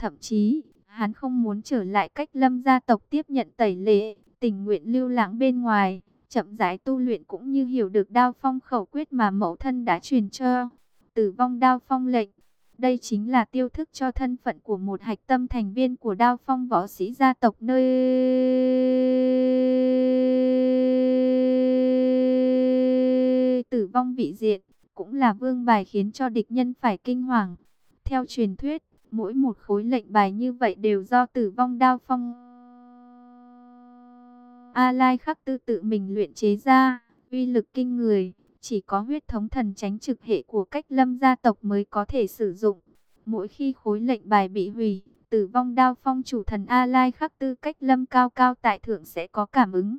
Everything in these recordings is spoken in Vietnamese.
Thậm chí, hắn không muốn trở lại cách lâm gia tộc tiếp nhận tẩy lệ, tình nguyện lưu lãng bên ngoài, chậm rãi tu luyện cũng như hiểu được đao phong khẩu quyết mà mẫu thân đã truyền cho. Tử vong đao phong lệnh, đây chính là tiêu thức cho thân phận của một hạch tâm thành viên của đao phong võ sĩ gia tộc nơi tử vong vị diện, cũng là vương bài khiến cho địch nhân phải kinh hoàng. Theo truyền thuyết, mỗi một khối lệnh bài như vậy đều do tử vong đao phong. A Lai khắc tư tự mình luyện chế ra, uy lực kinh người, chỉ có huyết thống thần tránh trực hệ của cách lâm gia tộc mới có thể sử dụng. Mỗi khi khối lệnh bài bị hủy, tử vong đao phong chủ thần A Lai khắc tư cách lâm cao cao tại thượng sẽ có cảm ứng.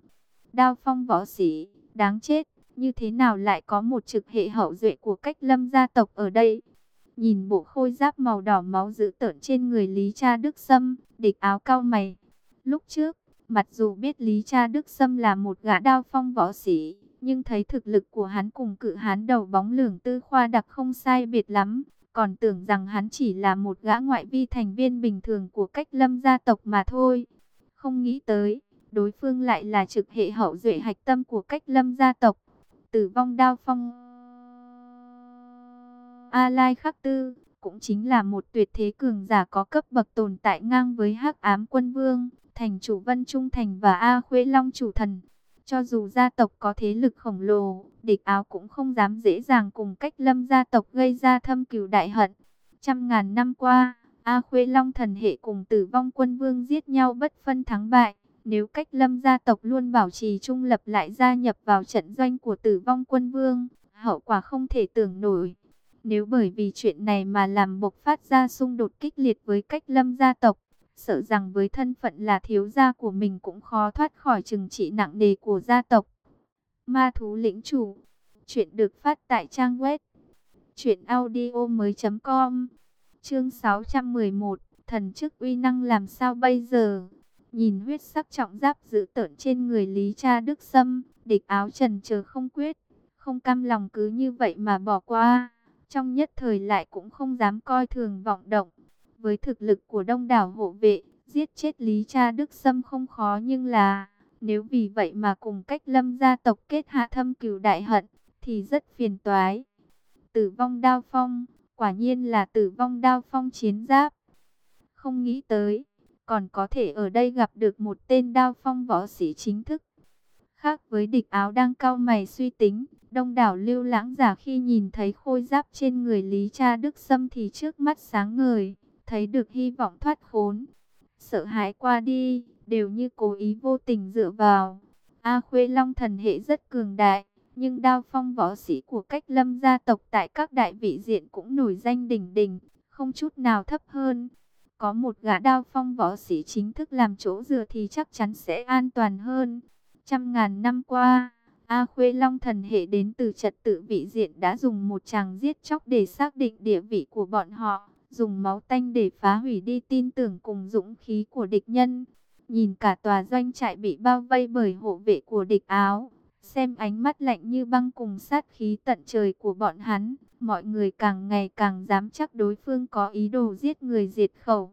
Đao phong võ sĩ, đáng chết, như thế nào lại có một trực hệ hậu duệ của cách lâm gia tộc ở đây? Nhìn bộ khôi giáp màu đỏ máu dữ tợn trên người Lý Cha Đức Sâm, địch áo cao mày. Lúc trước, mặc dù biết Lý Cha Đức Sâm là một gã đao phong võ sĩ, nhưng thấy thực lực của hắn cùng cự hán đầu bóng lường tư khoa đặc không sai biệt lắm, còn tưởng rằng hắn chỉ là một gã ngoại vi thành viên bình thường của cách lâm gia tộc mà thôi. Không nghĩ tới, đối phương lại là trực hệ hậu duệ hạch tâm của cách lâm gia tộc, tử vong đao phong. A Lai Khắc Tư, cũng chính là một tuyệt thế cường giả có cấp bậc tồn tại ngang với hắc ám quân vương, thành chủ Vân Trung Thành và A Khuê Long chủ thần. Cho dù gia tộc có thế lực khổng lồ, địch áo cũng không dám dễ dàng cùng cách lâm gia tộc gây ra thâm cừu đại hận. Trăm ngàn năm qua, A Khuê Long thần hệ cùng tử vong quân vương giết nhau bất phân thắng bại. Nếu cách lâm gia tộc luôn bảo trì trung lập lại gia nhập vào trận doanh của tử vong quân vương, hậu quả không thể tưởng nổi. Nếu bởi vì chuyện này mà làm bộc phát ra xung đột kích liệt với cách lâm gia tộc, sợ rằng với thân phận là thiếu gia của mình cũng khó thoát khỏi trừng trị nặng nề của gia tộc. Ma thú lĩnh chủ, chuyện được phát tại trang web truyệnaudiomoi.com. Chương 611, thần chức uy năng làm sao bây giờ? Nhìn huyết sắc trọng giáp giữ tợn trên người Lý Cha Đức Sâm, địch áo trần chờ không quyết, không cam lòng cứ như vậy mà bỏ qua. Trong nhất thời lại cũng không dám coi thường vọng động. Với thực lực của đông đảo hộ vệ, giết chết Lý Cha Đức Sâm không khó nhưng là, nếu vì vậy mà cùng cách lâm gia tộc kết hạ thâm cửu đại hận, thì rất phiền toái. Tử vong đao phong, quả nhiên là tử vong đao phong chiến giáp. Không nghĩ tới, còn có thể ở đây gặp được một tên đao phong võ sĩ chính thức. Khác với địch áo đang cao mày suy tính, đông đảo lưu lãng giả khi nhìn thấy khôi giáp trên người Lý Cha Đức Sâm thì trước mắt sáng ngời, thấy được hy vọng thoát khốn. Sợ hãi qua đi, đều như cố ý vô tình dựa vào. A Khuê Long thần hệ rất cường đại, nhưng đao phong võ sĩ của cách lâm gia tộc tại các đại vị diện cũng nổi danh đỉnh đỉnh, không chút nào thấp hơn. Có một gã đao phong võ sĩ chính thức làm chỗ dựa thì chắc chắn sẽ an toàn hơn. Trăm ngàn năm qua, A Khuê Long thần hệ đến từ trật tự vị diện đã dùng một chàng giết chóc để xác định địa vị của bọn họ, dùng máu tanh để phá hủy đi tin tưởng cùng dũng khí của địch nhân. Nhìn cả tòa doanh trại bị bao vây bởi hộ vệ của địch áo, xem ánh mắt lạnh như băng cùng sát khí tận trời của bọn hắn, mọi người càng ngày càng dám chắc đối phương có ý đồ giết người diệt khẩu.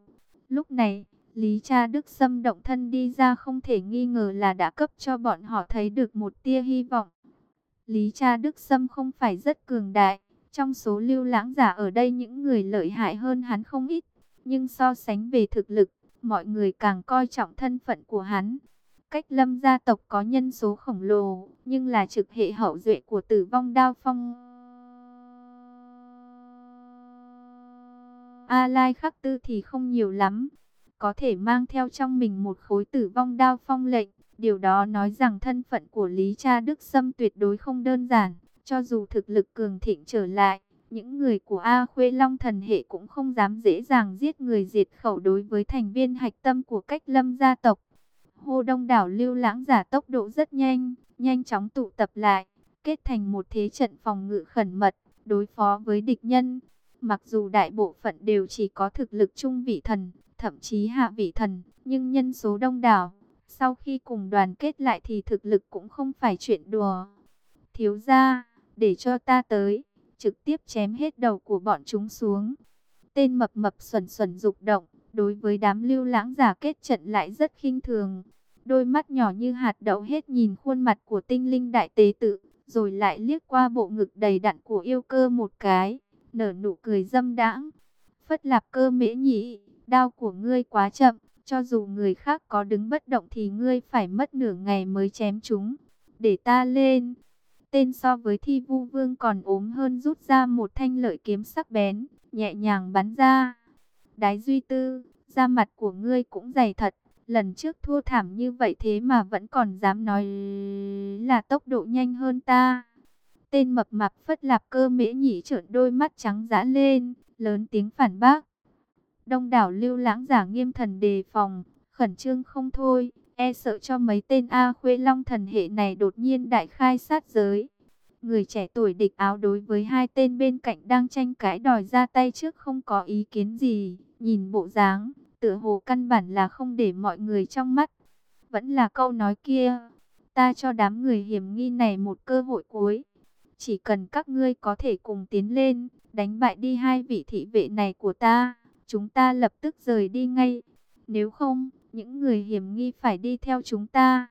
Lúc này, Lý Cha Đức Sâm động thân đi ra không thể nghi ngờ là đã cấp cho bọn họ thấy được một tia hy vọng. Lý Cha Đức Sâm không phải rất cường đại, trong số lưu lãng giả ở đây những người lợi hại hơn hắn không ít, nhưng so sánh về thực lực, mọi người càng coi trọng thân phận của hắn. Cách lâm gia tộc có nhân số khổng lồ, nhưng là trực hệ hậu duệ của tử vong đao phong. A Lai khắc tư thì không nhiều lắm, có thể mang theo trong mình một khối tử vong đao phong lệnh. Điều đó nói rằng thân phận của Lý Cha Đức Sâm tuyệt đối không đơn giản, cho dù thực lực cường thịnh trở lại. Những người của A Khuê Long thần hệ cũng không dám dễ dàng giết người diệt khẩu đối với thành viên hạch tâm của cách lâm gia tộc. Hô đông đảo lưu lãng giả tốc độ rất nhanh, nhanh chóng tụ tập lại, kết thành một thế trận phòng ngự khẩn mật, đối phó với địch nhân. Mặc dù đại bộ phận đều chỉ có thực lực trung vị thần, thậm chí hạ vị thần, nhưng nhân số đông đảo, sau khi cùng đoàn kết lại thì thực lực cũng không phải chuyện đùa. Thiếu gia, để cho ta tới, trực tiếp chém hết đầu của bọn chúng xuống. Tên mập mập xuẩn xuẩn dục động, đối với đám lưu lãng giả kết trận lại rất khinh thường. Đôi mắt nhỏ như hạt đậu hết nhìn khuôn mặt của tinh linh đại tế tự, rồi lại liếc qua bộ ngực đầy đặn của yêu cơ một cái, nở nụ cười dâm đãng. Phất lạp cơ mễ nhị đao của ngươi quá chậm, cho dù người khác có đứng bất động thì ngươi phải mất nửa ngày mới chém chúng. Để ta lên. Tên so với thi vu vương còn ốm hơn rút ra một thanh lợi kiếm sắc bén, nhẹ nhàng bắn ra. Đái duy tư, da mặt của ngươi cũng dày thật. Lần trước thua thảm như vậy thế mà vẫn còn dám nói là tốc độ nhanh hơn ta. Tên mập mạp phất lạp cơ mễ nhỉ trợn đôi mắt trắng dã lên, lớn tiếng phản bác. Đông đảo lưu lãng giả nghiêm thần đề phòng, khẩn trương không thôi, e sợ cho mấy tên A khuê long thần hệ này đột nhiên đại khai sát giới. Người trẻ tuổi địch áo đối với hai tên bên cạnh đang tranh cãi đòi ra tay trước không có ý kiến gì, nhìn bộ dáng, tựa hồ căn bản là không để mọi người trong mắt. Vẫn là câu nói kia, ta cho đám người hiểm nghi này một cơ hội cuối. Chỉ cần các ngươi có thể cùng tiến lên, đánh bại đi hai vị thị vệ này của ta, chúng ta lập tức rời đi ngay. Nếu không, những người hiểm nghi phải đi theo chúng ta.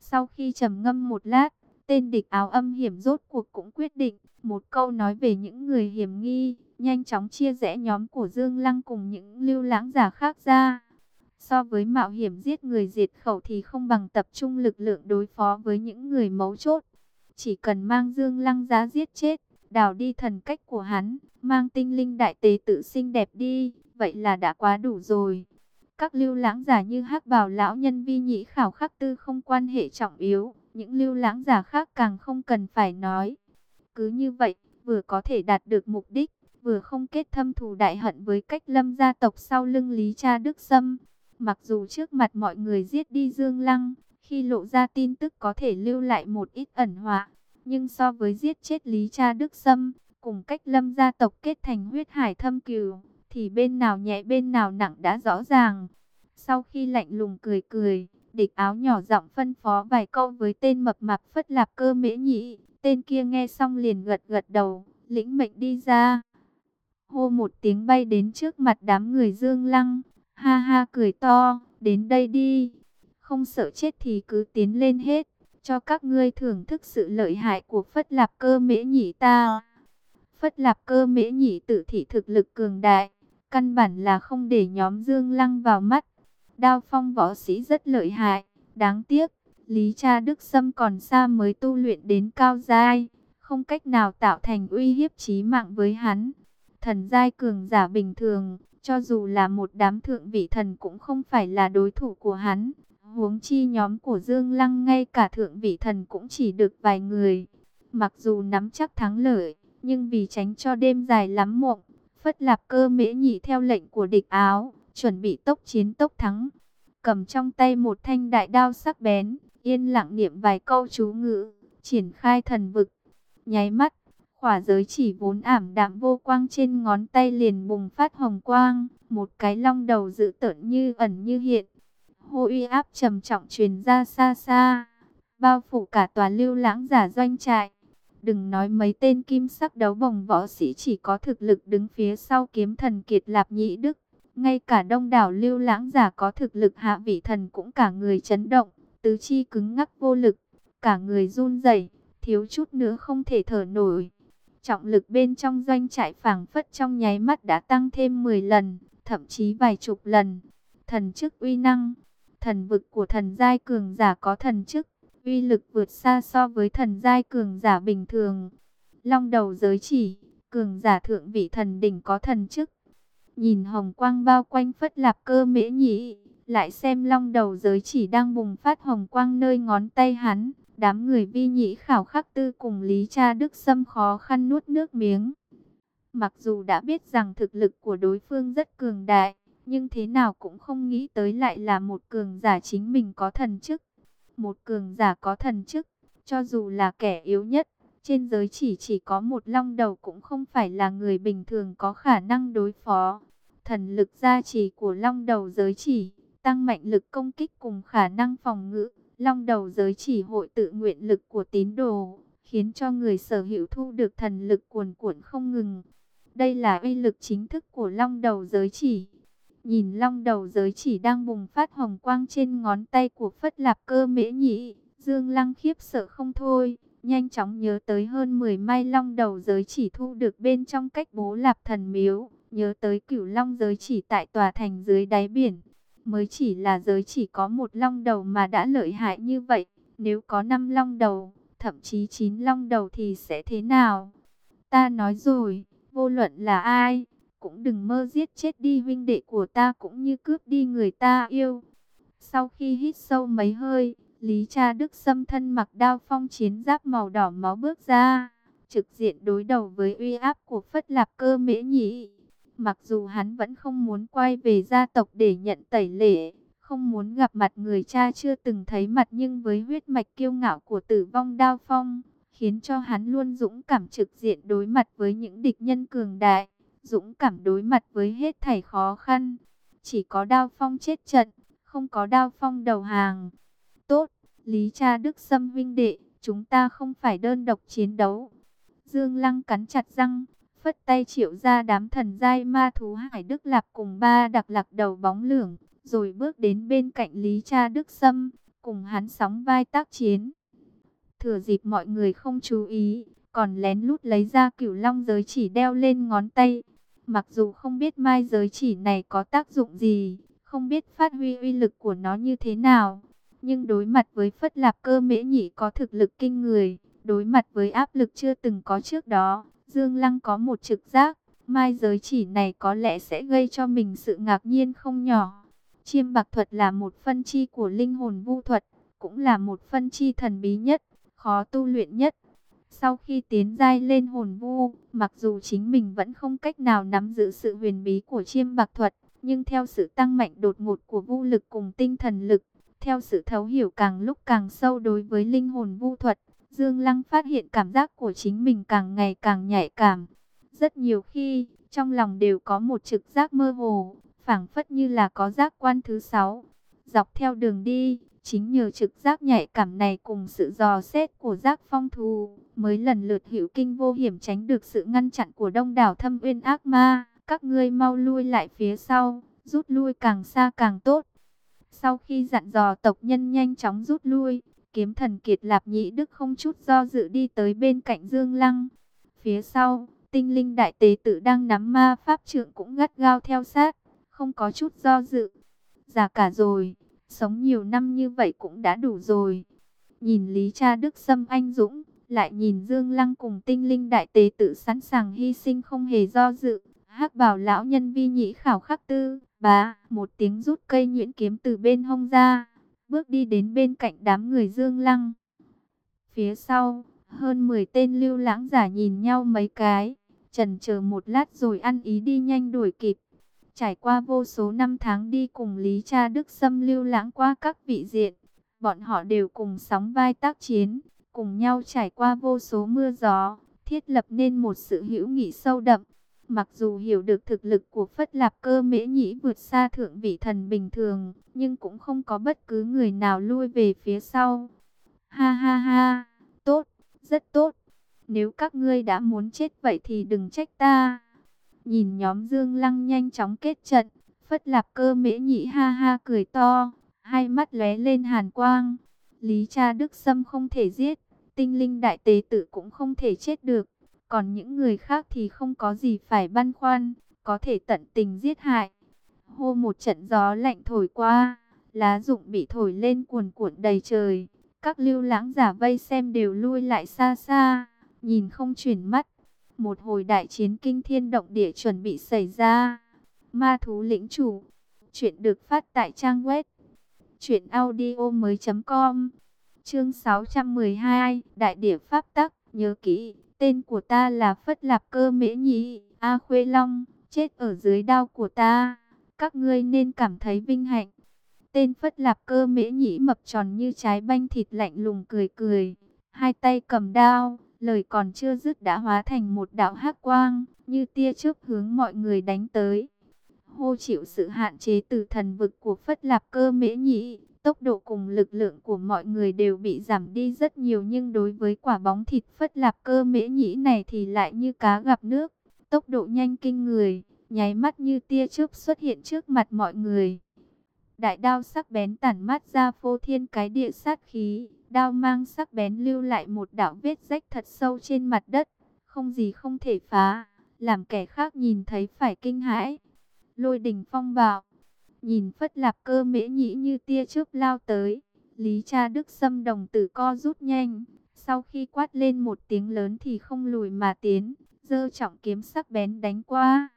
Sau khi trầm ngâm một lát, tên địch áo âm hiểm rốt cuộc cũng quyết định, một câu nói về những người hiểm nghi, nhanh chóng chia rẽ nhóm của Dương Lăng cùng những lưu lãng giả khác ra. So với mạo hiểm giết người diệt khẩu thì không bằng tập trung lực lượng đối phó với những người mấu chốt. Chỉ cần mang Dương Lăng giá giết chết, đào đi thần cách của hắn, mang tinh linh đại tế tự xinh đẹp đi, vậy là đã quá đủ rồi. Các lưu lãng giả như hắc bào lão nhân vi nhĩ khảo khắc tư không quan hệ trọng yếu, những lưu lãng giả khác càng không cần phải nói. Cứ như vậy, vừa có thể đạt được mục đích, vừa không kết thâm thù đại hận với cách lâm gia tộc sau lưng Lý Cha Đức Sâm. Mặc dù trước mặt mọi người giết đi Dương Lăng, khi lộ ra tin tức có thể lưu lại một ít ẩn họa, nhưng so với giết chết Lý Cha Đức Sâm, cùng cách lâm gia tộc kết thành huyết hải thâm cừu, thì bên nào nhẹ bên nào nặng đã rõ ràng. Sau khi lạnh lùng cười cười, địch áo nhỏ giọng phân phó vài câu với tên mập mạp phất lạp cơ mễ nhị, tên kia nghe xong liền gật gật đầu, lĩnh mệnh đi ra. Hô một tiếng bay đến trước mặt đám người dương lăng, ha ha cười to, đến đây đi, không sợ chết thì cứ tiến lên hết, cho các ngươi thưởng thức sự lợi hại của phất lạp cơ mễ nhị ta. Phất lạp cơ mễ nhị tự thị thực lực cường đại, Căn bản là không để nhóm Dương Lăng vào mắt. Đao phong võ sĩ rất lợi hại. Đáng tiếc, Lý Cha Đức Sâm còn xa mới tu luyện đến cao giai. Không cách nào tạo thành uy hiếp chí mạng với hắn. Thần giai cường giả bình thường, cho dù là một đám thượng vị thần cũng không phải là đối thủ của hắn. Huống chi nhóm của Dương Lăng ngay cả thượng vị thần cũng chỉ được vài người. Mặc dù nắm chắc thắng lợi, nhưng vì tránh cho đêm dài lắm mộng, Phất lạp cơ mễ nhị theo lệnh của địch áo, chuẩn bị tốc chiến tốc thắng. Cầm trong tay một thanh đại đao sắc bén, yên lặng niệm vài câu chú ngữ, triển khai thần vực. Nháy mắt, khỏa giới chỉ vốn ảm đạm vô quang trên ngón tay liền bùng phát hồng quang, một cái long đầu dự tợn như ẩn như hiện. Hô uy áp trầm trọng truyền ra xa xa, bao phủ cả tòa lưu lãng giả doanh trại. Đừng nói mấy tên kim sắc đấu bồng võ sĩ chỉ có thực lực đứng phía sau kiếm thần kiệt lạp nhị đức. Ngay cả đông đảo lưu lãng giả có thực lực hạ vị thần cũng cả người chấn động, tứ chi cứng ngắc vô lực, cả người run rẩy, thiếu chút nữa không thể thở nổi. Trọng lực bên trong doanh trại phảng phất trong nháy mắt đã tăng thêm 10 lần, thậm chí vài chục lần. Thần chức uy năng, thần vực của thần giai cường giả có thần chức, uy lực vượt xa so với thần giai cường giả bình thường. Long đầu giới chỉ, cường giả thượng vị thần đỉnh có thần chức. Nhìn hồng quang bao quanh phất lạp cơ mễ nhĩ, lại xem long đầu giới chỉ đang bùng phát hồng quang nơi ngón tay hắn. Đám người vi nhĩ khảo khắc tư cùng Lý Cha Đức Sâm khó khăn nuốt nước miếng. Mặc dù đã biết rằng thực lực của đối phương rất cường đại, nhưng thế nào cũng không nghĩ tới lại là một cường giả chính mình có thần chức. Một cường giả có thần chức, cho dù là kẻ yếu nhất, trên giới chỉ chỉ có một long đầu cũng không phải là người bình thường có khả năng đối phó. Thần lực gia trì của long đầu giới chỉ, tăng mạnh lực công kích cùng khả năng phòng ngự. Long đầu giới chỉ hội tự nguyện lực của tín đồ, khiến cho người sở hữu thu được thần lực cuồn cuộn không ngừng. Đây là uy lực chính thức của long đầu giới chỉ. Nhìn long đầu giới chỉ đang bùng phát hồng quang trên ngón tay của Phất Lạp Cơ Mễ nhị Dương Lăng khiếp sợ không thôi, nhanh chóng nhớ tới hơn 10 mai long đầu giới chỉ thu được bên trong cách bố Lạp Thần Miếu, nhớ tới cửu long giới chỉ tại tòa thành dưới đáy biển. Mới chỉ là giới chỉ có một long đầu mà đã lợi hại như vậy, nếu có 5 long đầu, thậm chí 9 long đầu thì sẽ thế nào? Ta nói rồi, vô luận là ai, cũng đừng mơ giết chết đi huynh đệ của ta cũng như cướp đi người ta yêu. Sau khi hít sâu mấy hơi, Lý Cha Đức xâm thân mặc đao phong chiến giáp màu đỏ máu bước ra, trực diện đối đầu với uy áp của Phất Lạp Cơ Mễ Nhĩ. Mặc dù hắn vẫn không muốn quay về gia tộc để nhận tẩy lễ không muốn gặp mặt người cha chưa từng thấy mặt nhưng với huyết mạch kiêu ngạo của tử vong đao phong, khiến cho hắn luôn dũng cảm trực diện đối mặt với những địch nhân cường đại, dũng cảm đối mặt với hết thảy khó khăn. Chỉ có đao phong chết trận, không có đao phong đầu hàng. Tốt, Lý cha Đức Sâm vinh đệ, chúng ta không phải đơn độc chiến đấu. Dương Lăng cắn chặt răng, phất tay triệu ra đám thần giai ma thú Hải Đức Lạp cùng ba đặc lạc đầu bóng lưỡng, rồi bước đến bên cạnh Lý Cha Đức Sâm, cùng hắn sóng vai tác chiến. Thừa dịp mọi người không chú ý, còn lén lút lấy ra cửu long giới chỉ đeo lên ngón tay. Mặc dù không biết mai giới chỉ này có tác dụng gì, không biết phát huy uy lực của nó như thế nào, nhưng đối mặt với Phất Lạp Cơ Mễ nhĩ có thực lực kinh người, đối mặt với áp lực chưa từng có trước đó, Dương Lăng có một trực giác, mai giới chỉ này có lẽ sẽ gây cho mình sự ngạc nhiên không nhỏ. Chiêm bạc thuật là một phân chi của linh hồn vu thuật, cũng là một phân chi thần bí nhất, khó tu luyện nhất. Sau khi tiến giai lên hồn vu, mặc dù chính mình vẫn không cách nào nắm giữ sự huyền bí của chiêm bạc thuật, nhưng theo sự tăng mạnh đột ngột của vu lực cùng tinh thần lực, theo sự thấu hiểu càng lúc càng sâu đối với linh hồn vu thuật, Dương Lăng phát hiện cảm giác của chính mình càng ngày càng nhạy cảm. Rất nhiều khi, trong lòng đều có một trực giác mơ hồ, phảng phất như là có giác quan thứ sáu. Dọc theo đường đi, chính nhờ trực giác nhạy cảm này cùng sự dò xét của giác phong thù, mới lần lượt hữu kinh vô hiểm tránh được sự ngăn chặn của đông đảo thâm uyên ác ma. Các ngươi mau lui lại phía sau, rút lui càng xa càng tốt. Sau khi dặn dò tộc nhân nhanh chóng rút lui, kiếm thần kiệt lạp nhĩ đức không chút do dự đi tới bên cạnh Dương Lăng. Phía sau, tinh linh đại tế tử đang nắm ma pháp trượng cũng gắt gao theo sát, không có chút do dự. Già cả rồi, sống nhiều năm như vậy cũng đã đủ rồi. Nhìn Lý Cha Đức Sâm anh dũng, lại nhìn Dương Lăng cùng tinh linh đại tế tự sẵn sàng hy sinh không hề do dự. hắc bảo lão nhân vi nhĩ khảo khắc tư, bá, một tiếng rút cây nhuyễn kiếm từ bên hông ra, bước đi đến bên cạnh đám người Dương Lăng. Phía sau, hơn 10 tên lưu lãng giả nhìn nhau mấy cái, trần chờ một lát rồi ăn ý đi nhanh đuổi kịp. Trải qua vô số năm tháng đi cùng Lý Cha Đức Sâm lưu lãng qua các vị diện, bọn họ đều cùng sóng vai tác chiến, cùng nhau trải qua vô số mưa gió, thiết lập nên một sự hữu nghị sâu đậm. Mặc dù hiểu được thực lực của Phất Lạp Cơ Mễ Nhĩ vượt xa thượng vị thần bình thường, nhưng cũng không có bất cứ người nào lui về phía sau. Ha ha ha, tốt, rất tốt. Nếu các ngươi đã muốn chết vậy thì đừng trách ta. Nhìn nhóm Dương Lăng nhanh chóng kết trận, Phất Lạp Cơ Mễ Nhĩ ha ha cười to, hai mắt lóe lên hàn quang. Lý Cha Đức Sâm không thể giết, tinh linh đại tế tử cũng không thể chết được. Còn những người khác thì không có gì phải băn khoăn, có thể tận tình giết hại. Hô một trận gió lạnh thổi qua, lá rụng bị thổi lên cuồn cuộn đầy trời. Các lưu lãng giả vây xem đều lui lại xa xa, nhìn không chuyển mắt. Một hồi đại chiến kinh thiên động địa chuẩn bị xảy ra. Ma thú lĩnh chủ. Chuyện được phát tại trang web. Chuyện audio mới.com Chương 612 Đại địa Pháp Tắc Nhớ kỹ Tên của ta là Phất Lạp Cơ Mễ Nhĩ, A Khuê Long, chết ở dưới đao của ta. Các ngươi nên cảm thấy vinh hạnh. Tên Phất Lạp Cơ Mễ Nhĩ mập tròn như trái banh thịt lạnh lùng cười cười. Hai tay cầm đao, lời còn chưa dứt đã hóa thành một đạo hắc quang, như tia chớp hướng mọi người đánh tới. Hô chịu sự hạn chế từ thần vực của Phất Lạp Cơ Mễ Nhĩ, Tốc độ cùng lực lượng của mọi người đều bị giảm đi rất nhiều nhưng đối với quả bóng thịt phất lạp cơ mễ nhĩ này thì lại như cá gặp nước. Tốc độ nhanh kinh người, nháy mắt như tia chớp xuất hiện trước mặt mọi người. Đại đao sắc bén tản mắt ra phô thiên cái địa sát khí, đao mang sắc bén lưu lại một đạo vết rách thật sâu trên mặt đất, không gì không thể phá, làm kẻ khác nhìn thấy phải kinh hãi. Lôi đỉnh phong bạo, nhìn phất lạp cơ mễ nhĩ như tia chớp lao tới, Lý cha Đức xâm đồng tử co rút nhanh, sau khi quát lên một tiếng lớn thì không lùi mà tiến, dơ trọng kiếm sắc bén đánh qua.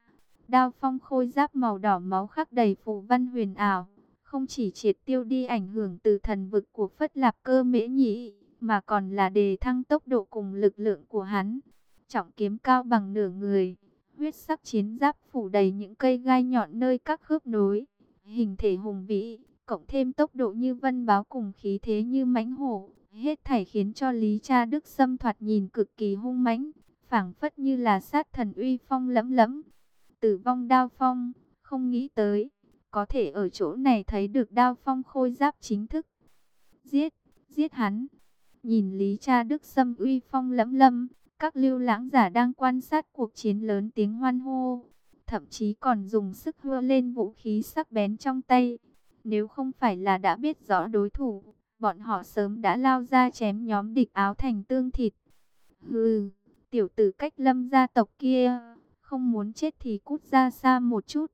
Đao phong khôi giáp màu đỏ máu khắc đầy phù văn huyền ảo, không chỉ triệt tiêu đi ảnh hưởng từ thần vực của Phất Lạp Cơ Mễ Nhĩ, mà còn là đề thăng tốc độ cùng lực lượng của hắn. Trọng kiếm cao bằng nửa người, huyết sắc chiến giáp phủ đầy những cây gai nhọn nơi các khớp nối, hình thể hùng vĩ, cộng thêm tốc độ như vân báo cùng khí thế như mãnh hổ, hết thảy khiến cho Lý Cha Đức xâm thoạt nhìn cực kỳ hung mãnh, phảng phất như là sát thần uy phong lẫm lẫm. Tử vong đao phong, không nghĩ tới, có thể ở chỗ này thấy được đao phong khôi giáp chính thức. Giết, giết hắn. Nhìn Lý Cha Đức xâm uy phong lẫm lẫm các lưu lãng giả đang quan sát cuộc chiến lớn tiếng hoan hô, thậm chí còn dùng sức hưa lên vũ khí sắc bén trong tay. Nếu không phải là đã biết rõ đối thủ, bọn họ sớm đã lao ra chém nhóm địch áo thành tương thịt. Hừ, tiểu tử cách lâm gia tộc kia, không muốn chết thì cút ra xa một chút.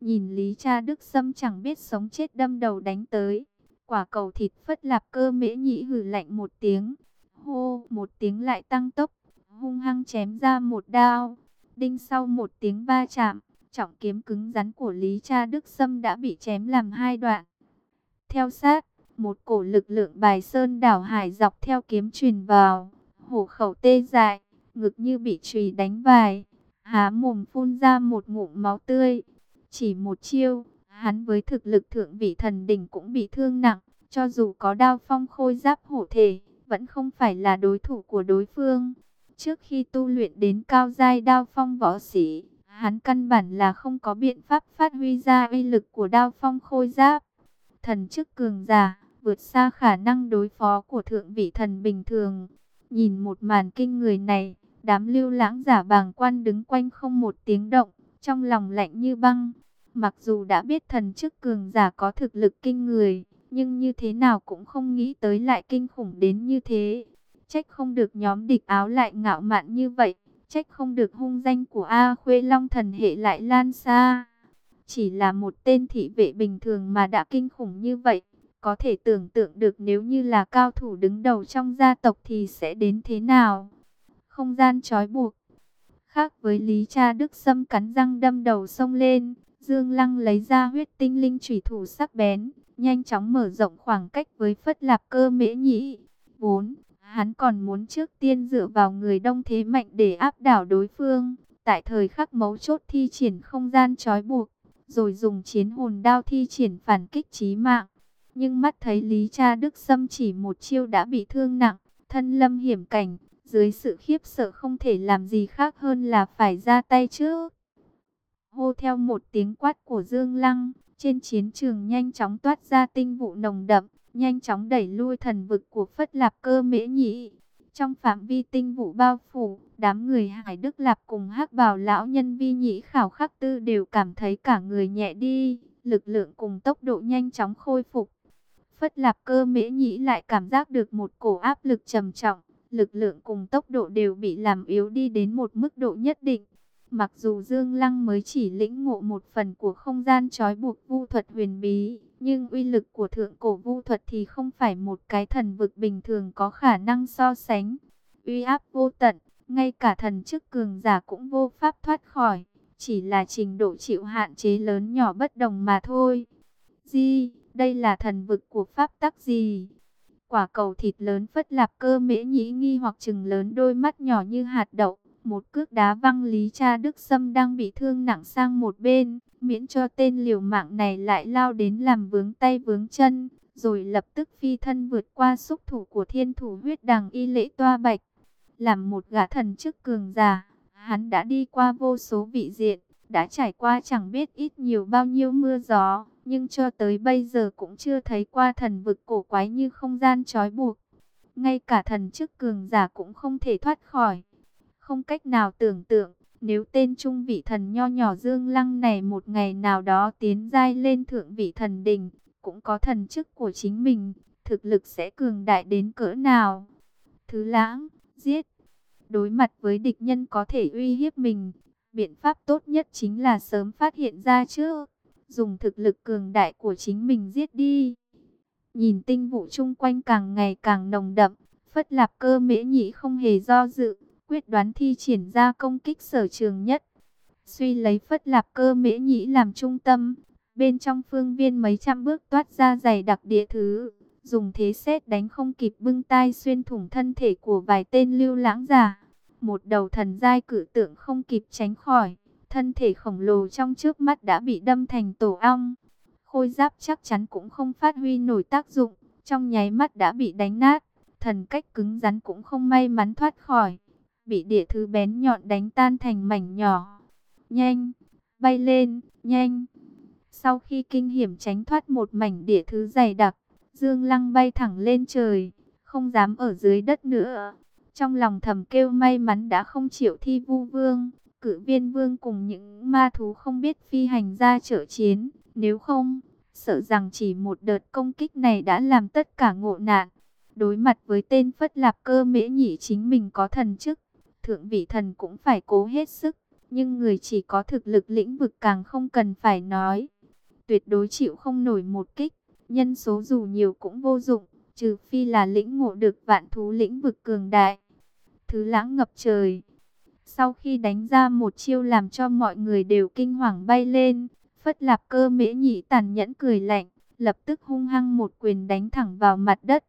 Nhìn Lý Cha Đức Sâm chẳng biết sống chết đâm đầu đánh tới. Quả cầu thịt phất lạp cơ mễ nhĩ hử lạnh một tiếng. Hô, một tiếng lại tăng tốc. Hung hăng chém ra một đao. Đinh sau một tiếng va chạm. Trọng kiếm cứng rắn của Lý Cha Đức Sâm đã bị chém làm hai đoạn. Theo sát, một cổ lực lượng bài sơn đảo hải dọc theo kiếm truyền vào. Hổ khẩu tê dại, ngực như bị chùy đánh vài. Há mồm phun ra một ngụm máu tươi. Chỉ một chiêu, hắn với thực lực thượng vị thần đỉnh cũng bị thương nặng, cho dù có đao phong khôi giáp hổ thể, vẫn không phải là đối thủ của đối phương. Trước khi tu luyện đến cao giai đao phong võ sĩ, hắn căn bản là không có biện pháp phát huy ra uy lực của đao phong khôi giáp. Thần chức cường giả, vượt xa khả năng đối phó của thượng vị thần bình thường. Nhìn một màn kinh người này, đám lưu lãng giả bàng quan đứng quanh không một tiếng động, trong lòng lạnh như băng. Mặc dù đã biết thần chức cường giả có thực lực kinh người, nhưng như thế nào cũng không nghĩ tới lại kinh khủng đến như thế. Trách không được nhóm địch áo lại ngạo mạn như vậy, trách không được hung danh của A Khuê Long thần hệ lại lan xa. Chỉ là một tên thị vệ bình thường mà đã kinh khủng như vậy, có thể tưởng tượng được nếu như là cao thủ đứng đầu trong gia tộc thì sẽ đến thế nào. Không gian trói buộc. Khác với Lý Cha Đức Sâm cắn răng đâm đầu sông lên, Dương Lăng lấy ra huyết tinh linh chủy thủ sắc bén, nhanh chóng mở rộng khoảng cách với phất lạp cơ mễ nhĩ. 4. Hắn còn muốn trước tiên dựa vào người đông thế mạnh để áp đảo đối phương, tại thời khắc mấu chốt thi triển không gian trói buộc, rồi dùng chiến hồn đao thi triển phản kích chí mạng. Nhưng mắt thấy Lý Cha Đức Sâm chỉ một chiêu đã bị thương nặng, thân lâm hiểm cảnh, dưới sự khiếp sợ không thể làm gì khác hơn là phải ra tay chứ. Hô theo một tiếng quát của Dương Lăng, trên chiến trường nhanh chóng toát ra tinh vụ nồng đậm, nhanh chóng đẩy lui thần vực của Phất Lạp Cơ Mễ Nhĩ. Trong phạm vi tinh vụ bao phủ, đám người Hải Đức Lạp cùng hắc bảo lão nhân vi nhĩ khảo khắc tư đều cảm thấy cả người nhẹ đi, lực lượng cùng tốc độ nhanh chóng khôi phục. Phất Lạp Cơ Mễ Nhĩ lại cảm giác được một cổ áp lực trầm trọng, lực lượng cùng tốc độ đều bị làm yếu đi đến một mức độ nhất định. Mặc dù Dương Lăng mới chỉ lĩnh ngộ một phần của không gian trói buộc vu thuật huyền bí, nhưng uy lực của thượng cổ vu thuật thì không phải một cái thần vực bình thường có khả năng so sánh. Uy áp vô tận, ngay cả thần chức cường giả cũng vô pháp thoát khỏi, chỉ là trình độ chịu hạn chế lớn nhỏ bất đồng mà thôi. Di, đây là thần vực của pháp tắc gì? Quả cầu thịt lớn phất lạp cơ mễ nhĩ nghi hoặc chừng lớn đôi mắt nhỏ như hạt đậu một cước đá văng Lý Cha Đức Sâm đang bị thương nặng sang một bên, miễn cho tên liều mạng này lại lao đến làm vướng tay vướng chân, rồi lập tức phi thân vượt qua xúc thủ của thiên thủ huyết đằng y lễ toa bạch. Làm một gã thần chức cường giả, hắn đã đi qua vô số vị diện, đã trải qua chẳng biết ít nhiều bao nhiêu mưa gió, nhưng cho tới bây giờ cũng chưa thấy qua thần vực cổ quái như không gian trói buộc. Ngay cả thần chức cường giả cũng không thể thoát khỏi. Không cách nào tưởng tượng, Nếu tên trung vị thần nho nhỏ Dương Lăng này một ngày nào đó tiến giai lên thượng vị thần đình cũng có thần chức của chính mình, thực lực sẽ cường đại đến cỡ nào. Thứ lãng, giết. Đối mặt với địch nhân có thể uy hiếp mình, biện pháp tốt nhất chính là sớm phát hiện ra trước, dùng thực lực cường đại của chính mình giết đi. Nhìn tinh vụ chung quanh càng ngày càng nồng đậm, Phất Lạp Cơ Mễ Nhĩ không hề do dự, quyết đoán thi triển ra công kích sở trường nhất. Suy lấy Phất Lạp Cơ Mễ Nhĩ làm trung tâm, bên trong phương viên mấy trăm bước toát ra dày đặc địa thứ, dùng thế xét đánh không kịp bưng tay xuyên thủng thân thể của vài tên lưu lãng giả. Một đầu thần giai cử tượng không kịp tránh khỏi, thân thể khổng lồ trong trước mắt đã bị đâm thành tổ ong. Khôi giáp chắc chắn cũng không phát huy nổi tác dụng, trong nháy mắt đã bị đánh nát, thần cách cứng rắn cũng không may mắn thoát khỏi, bị địa thứ bén nhọn đánh tan thành mảnh nhỏ. Nhanh, bay lên, nhanh. Sau khi kinh hiểm tránh thoát một mảnh địa thứ dày đặc, Dương Lăng bay thẳng lên trời, không dám ở dưới đất nữa. Trong lòng thầm kêu may mắn đã không chịu thi vu vương, cử viên vương cùng những ma thú không biết phi hành ra trợ chiến. Nếu không, sợ rằng chỉ một đợt công kích này đã làm tất cả ngộ nạn. Đối mặt với tên phất lạp cơ mễ nhị chính mình có thần chức, thượng vị thần cũng phải cố hết sức. Nhưng người chỉ có thực lực lĩnh vực càng không cần phải nói. Tuyệt đối chịu không nổi một kích, nhân số dù nhiều cũng vô dụng, trừ phi là lĩnh ngộ được vạn thú lĩnh vực cường đại. Thứ lãng ngập trời. Sau khi đánh ra một chiêu làm cho mọi người đều kinh hoàng bay lên, Phất Lạp Cơ Mễ nhị tàn nhẫn cười lạnh, lập tức hung hăng một quyền đánh thẳng vào mặt đất.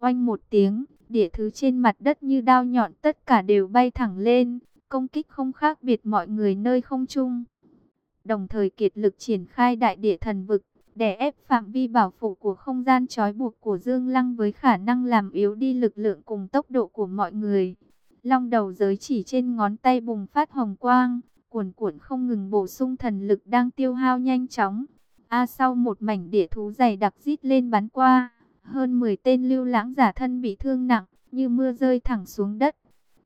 Oanh một tiếng, địa thứ trên mặt đất như đao nhọn tất cả đều bay thẳng lên, công kích không khác biệt mọi người nơi không trung. Đồng thời kiệt lực triển khai đại địa thần vực, để ép phạm vi bảo phủ của không gian trói buộc của Dương Lăng với khả năng làm yếu đi lực lượng cùng tốc độ của mọi người. Long đầu giới chỉ trên ngón tay bùng phát hồng quang, cuồn cuộn không ngừng bổ sung thần lực đang tiêu hao nhanh chóng. A sau một mảnh địa thú dày đặc rít lên bắn qua, hơn 10 tên lưu lãng giả thân bị thương nặng, như mưa rơi thẳng xuống đất.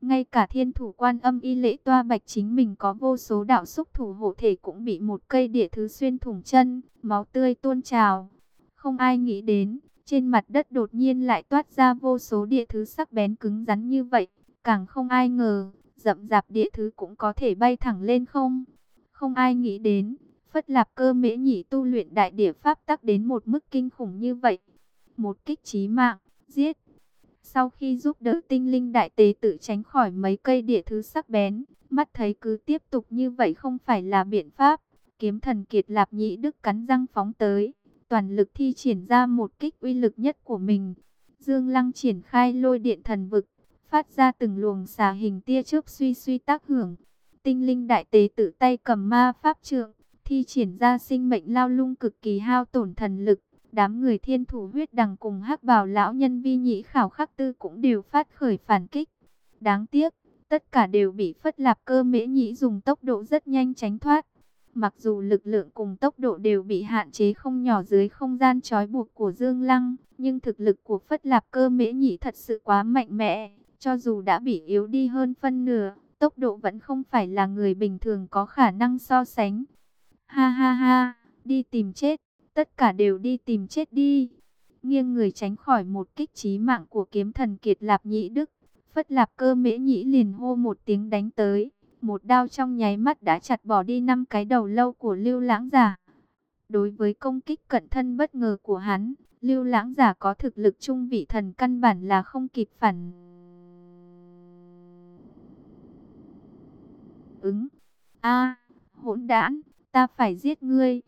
Ngay cả thiên thủ quan âm y lễ toa bạch chính mình có vô số đạo xúc thủ hộ thể cũng bị một cây địa thứ xuyên thủng chân, máu tươi tuôn trào. Không ai nghĩ đến, trên mặt đất đột nhiên lại toát ra vô số địa thứ sắc bén cứng rắn như vậy. Càng không ai ngờ, rậm rạp địa thứ cũng có thể bay thẳng lên không. Không ai nghĩ đến, Phất Lạp Cơ Mễ Nhị tu luyện đại địa pháp tắc đến một mức kinh khủng như vậy. Một kích chí mạng, giết. Sau khi giúp đỡ tinh linh đại tế tự tránh khỏi mấy cây địa thứ sắc bén, mắt thấy cứ tiếp tục như vậy không phải là biện pháp. Kiếm thần kiệt lạp nhị đức cắn răng phóng tới, toàn lực thi triển ra một kích uy lực nhất của mình. Dương Lăng triển khai lôi điện thần vực, phát ra từng luồng xà hình tia chớp suy suy tác hưởng. Tinh linh đại tế tự tay cầm ma pháp trượng, thi triển ra sinh mệnh lao lung cực kỳ hao tổn thần lực. Đám người thiên thủ huyết đằng cùng hắc bào lão nhân vi nhĩ khảo khắc tư cũng đều phát khởi phản kích. Đáng tiếc, tất cả đều bị phất lạp cơ mễ nhĩ dùng tốc độ rất nhanh tránh thoát. Mặc dù lực lượng cùng tốc độ đều bị hạn chế không nhỏ dưới không gian trói buộc của Dương Lăng, nhưng thực lực của Phất Lạp Cơ Mễ Nhĩ thật sự quá mạnh mẽ. Cho dù đã bị yếu đi hơn phân nửa, tốc độ vẫn không phải là người bình thường có khả năng so sánh. Ha ha ha, đi tìm chết, tất cả đều đi tìm chết đi. Nghiêng người tránh khỏi một kích trí mạng của kiếm thần kiệt lạp nhĩ đức. Phất lạp cơ mễ nhĩ liền hô một tiếng đánh tới. Một đao trong nháy mắt đã chặt bỏ đi năm cái đầu lâu của lưu lãng giả. Đối với công kích cận thân bất ngờ của hắn, lưu lãng giả có thực lực trung vị thần căn bản là không kịp phản ứng. A, hỗn đản, ta phải giết ngươi.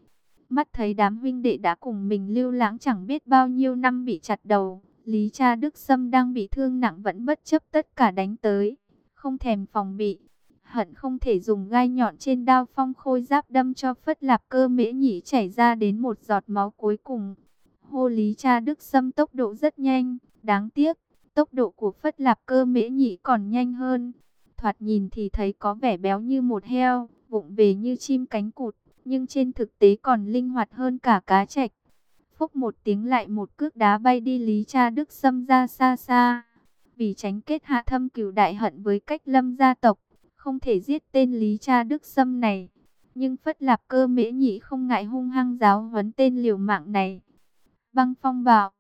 Mắt thấy đám huynh đệ đã cùng mình lưu lãng chẳng biết bao nhiêu năm bị chặt đầu, Lý cha Đức Sâm đang bị thương nặng vẫn bất chấp tất cả đánh tới, không thèm phòng bị. Hận không thể dùng gai nhọn trên đao phong khôi giáp đâm cho phất lạp cơ mễ nhỉ chảy ra đến một giọt máu cuối cùng. Hô Lý cha Đức Sâm tốc độ rất nhanh, đáng tiếc, tốc độ của phất lạp cơ mễ nhỉ còn nhanh hơn thoạt nhìn thì thấy có vẻ béo như một heo, vụng về như chim cánh cụt, nhưng trên thực tế còn linh hoạt hơn cả cá trạch. Phúc một tiếng lại một cước đá bay đi Lý Cha Đức xâm ra xa xa. Vì tránh kết hạ thâm cửu đại hận với cách lâm gia tộc, không thể giết tên Lý Cha Đức xâm này. Nhưng Phất Lạp Cơ Mễ Nhị không ngại hung hăng giáo huấn tên liều mạng này. Băng phong bạo,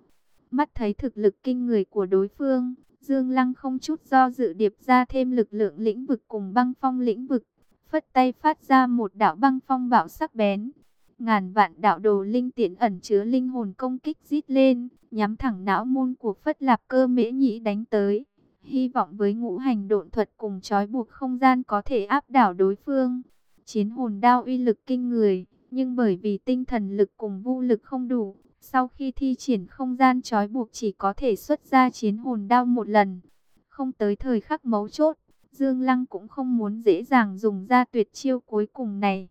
mắt thấy thực lực kinh người của đối phương, Dương Lăng không chút do dự điệp ra thêm lực lượng lĩnh vực cùng băng phong lĩnh vực, phất tay phát ra một đạo băng phong bạo sắc bén. Ngàn vạn đạo đồ linh tiện ẩn chứa linh hồn công kích rít lên, nhắm thẳng não môn của Phất Lạp Cơ Mễ Nhĩ đánh tới. Hy vọng với ngũ hành độn thuật cùng trói buộc không gian có thể áp đảo đối phương. Chiến hồn đao uy lực kinh người, nhưng bởi vì tinh thần lực cùng vũ lực không đủ, sau khi thi triển không gian trói buộc chỉ có thể xuất ra chiến hồn đao một lần. Không tới thời khắc mấu chốt, Dương Lăng cũng không muốn dễ dàng dùng ra tuyệt chiêu cuối cùng này.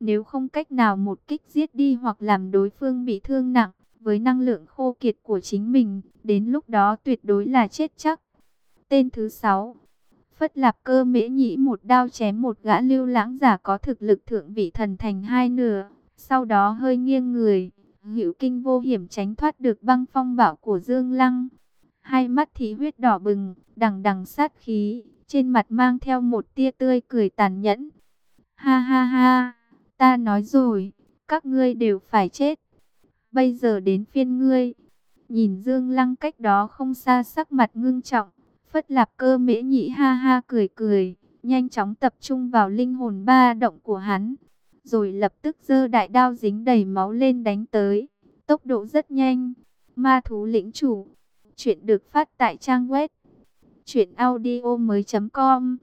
Nếu không cách nào một kích giết đi hoặc làm đối phương bị thương nặng, với năng lượng khô kiệt của chính mình, đến lúc đó tuyệt đối là chết chắc. Tên thứ 6 Phất Lạp Cơ Mễ Nhĩ một đao chém một gã lưu lãng giả có thực lực thượng vị thần thành hai nửa, sau đó hơi nghiêng người, Hữu Kinh vô hiểm tránh thoát được băng phong bạo của Dương Lăng. Hai mắt thí huyết đỏ bừng, đằng đằng sát khí, trên mặt mang theo một tia tươi cười tàn nhẫn. Ha ha ha, ta nói rồi, các ngươi đều phải chết. Bây giờ đến phiên ngươi. Nhìn Dương Lăng cách đó không xa sắc mặt ngưng trọng, Phất Lạp Cơ Mễ nhị ha ha cười cười, nhanh chóng tập trung vào linh hồn ba động của hắn rồi lập tức giơ đại đao dính đầy máu lên đánh tới. Tốc độ rất nhanh. Ma thú lĩnh chủ. Chuyện được phát tại trang web. Chuyện audio mới com.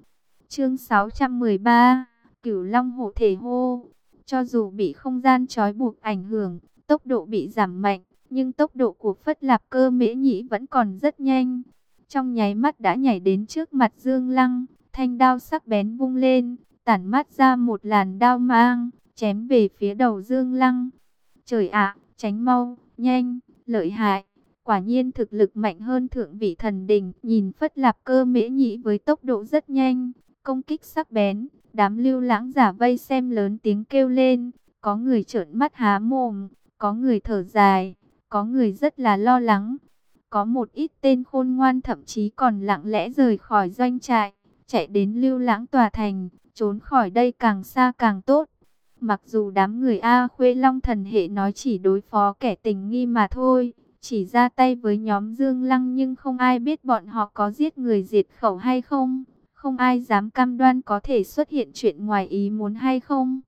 Chương 613. Cửu Long hộ thể hô. Cho dù bị không gian trói buộc ảnh hưởng, tốc độ bị giảm mạnh, nhưng tốc độ của Phất Lạp Cơ Mễ Nhĩ vẫn còn rất nhanh. Trong nháy mắt đã nhảy đến trước mặt Dương Lăng, thanh đao sắc bén vung lên, tản mát ra một làn đao mang, chém về phía đầu Dương Lăng. Trời ạ, tránh mau, nhanh, lợi hại. Quả nhiên thực lực mạnh hơn thượng vị thần đình, nhìn phất lạp cơ mễ nhĩ với tốc độ rất nhanh, công kích sắc bén, đám lưu lãng giả vây xem lớn tiếng kêu lên, có người trợn mắt há mồm, có người thở dài, có người rất là lo lắng. Có một ít tên khôn ngoan thậm chí còn lặng lẽ rời khỏi doanh trại, chạy đến lưu lãng tòa thành, trốn khỏi đây càng xa càng tốt. Mặc dù đám người A Khuê Long thần hệ nói chỉ đối phó kẻ tình nghi mà thôi, chỉ ra tay với nhóm Dương Lăng nhưng không ai biết bọn họ có giết người diệt khẩu hay không, không ai dám cam đoan có thể xuất hiện chuyện ngoài ý muốn hay không.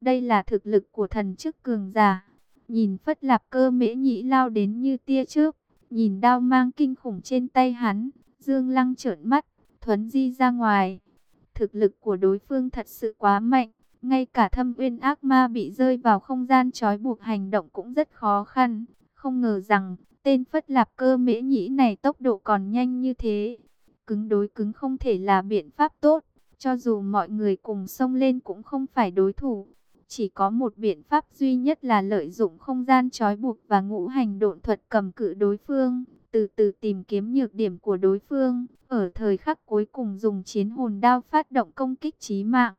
Đây là thực lực của thần chức cường giả. Nhìn phất lạp cơ mễ nhĩ lao đến như tia trước, nhìn đao mang kinh khủng trên tay hắn, Dương Lăng trợn mắt, thuấn di ra ngoài. Thực lực của đối phương thật sự quá mạnh, ngay cả thâm uyên ác ma bị rơi vào không gian trói buộc hành động cũng rất khó khăn. Không ngờ rằng, tên phất lạp cơ mễ nhĩ này tốc độ còn nhanh như thế. Cứng đối cứng không thể là biện pháp tốt. Cho dù mọi người cùng xông lên cũng không phải đối thủ. Chỉ có một biện pháp duy nhất là lợi dụng không gian trói buộc và ngũ hành độn thuật cầm cự đối phương. Từ từ tìm kiếm nhược điểm của đối phương. Ở thời khắc cuối cùng dùng chiến hồn đao phát động công kích chí mạng.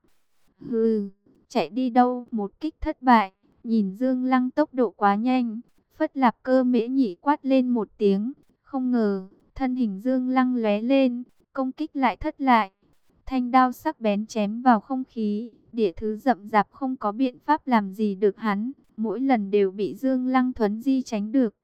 Hừ, chạy đi đâu, một kích thất bại, nhìn Dương Lăng tốc độ quá nhanh, phất lạp cơ mễ nhị quát lên một tiếng, không ngờ, thân hình Dương Lăng lóe lên, công kích lại thất lại. Thanh đao sắc bén chém vào không khí, địa thứ rậm rạp không có biện pháp làm gì được hắn, mỗi lần đều bị Dương Lăng thuấn di tránh được.